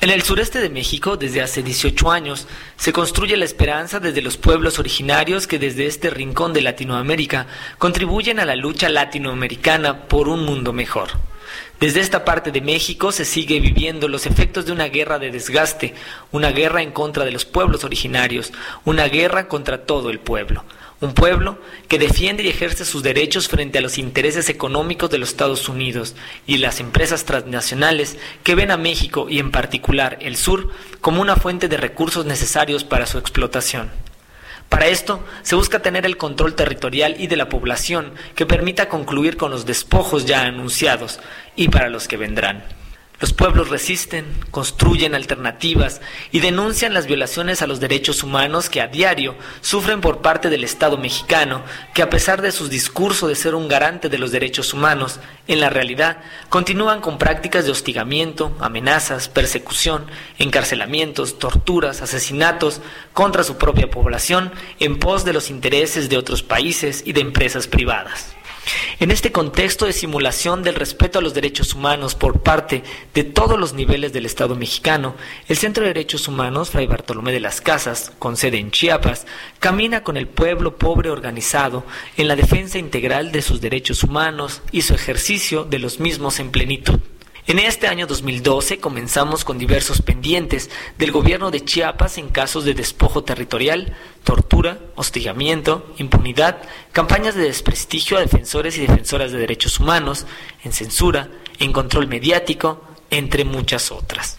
En el sureste de México, desde hace 18 años, se construye la esperanza desde los pueblos originarios que desde este rincón de Latinoamérica contribuyen a la lucha latinoamericana por un mundo mejor. Desde esta parte de México se sigue viviendo los efectos de una guerra de desgaste, una guerra en contra de los pueblos originarios, una guerra contra todo el pueblo. Un pueblo que defiende y ejerce sus derechos frente a los intereses económicos de los Estados Unidos y las empresas transnacionales que ven a México y en particular el sur como una fuente de recursos necesarios para su explotación. Para esto se busca tener el control territorial y de la población que permita concluir con los despojos ya anunciados y para los que vendrán. Los pueblos resisten, construyen alternativas y denuncian las violaciones a los derechos humanos que a diario sufren por parte del Estado mexicano, que a pesar de sus discursos de ser un garante de los derechos humanos, en la realidad continúan con prácticas de hostigamiento, amenazas, persecución, encarcelamientos, torturas, asesinatos contra su propia población en pos de los intereses de otros países y de empresas privadas. En este contexto de simulación del respeto a los derechos humanos por parte de todos los niveles del Estado mexicano, el Centro de Derechos Humanos Fray Bartolomé de las Casas, con sede en Chiapas, camina con el pueblo pobre organizado en la defensa integral de sus derechos humanos y su ejercicio de los mismos en plenitud. En este año 2012 comenzamos con diversos pendientes del gobierno de Chiapas en casos de despojo territorial, tortura, hostigamiento, impunidad, campañas de desprestigio a defensores y defensoras de derechos humanos, en censura, en control mediático, entre muchas otras.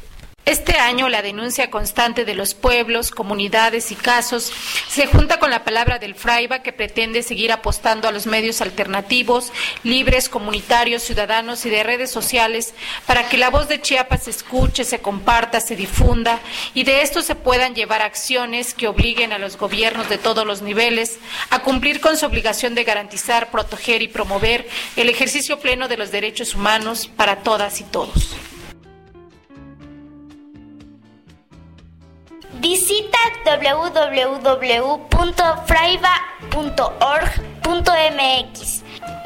Este año la denuncia constante de los pueblos, comunidades y casos se junta con la palabra del Fraiba que pretende seguir apostando a los medios alternativos, libres, comunitarios, ciudadanos y de redes sociales para que la voz de Chiapas se escuche, se comparta, se difunda y de esto se puedan llevar acciones que obliguen a los gobiernos de todos los niveles a cumplir con su obligación de garantizar, proteger y promover el ejercicio pleno de los derechos humanos para todas y todos. Visita www.fraiba.org.mx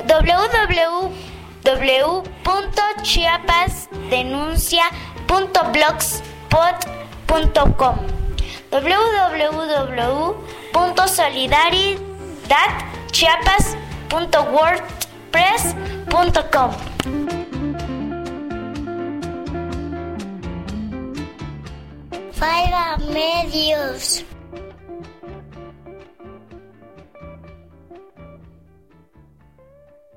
www.chiapasdenuncia.blogspot.com www.solidaridadchiapas.wordpress.com Faiba Medios.